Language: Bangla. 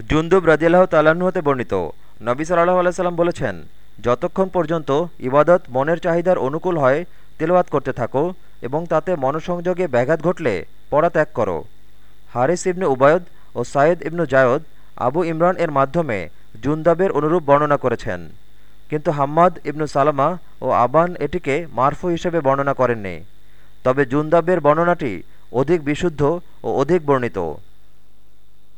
জুন্দুব রাজিয়াল্লাহ তাল্লাহ্ন হতে বর্ণিত। নবী সাল্লাহ আলাইসাল্লাম বলেছেন, যতক্ষণ পর্যন্ত ইবাদত মনের চাহিদার অনুকূল হয়, তেলাওয়াত করতে থাকো এবং তাতে মনসংযোগে ব্যাঘাত ঘটলে পড়া ত্যাগ করো। হারিস ইবনু উবায়দ ও সায়েদ ইবনু জায়দ আবু ইমরান এর মাধ্যমে জুন্দাবের অনুরূপ বর্ণনা করেছেন। কিন্তু হাম্মাদ ইবনু সালামা ও আবান এটিকে মারফু হিসেবে বর্ণনা করেননি। তবে জুন্দাবের বর্ণনাটি অধিক বিশুদ্ধ ও অধিক বর্ণিত।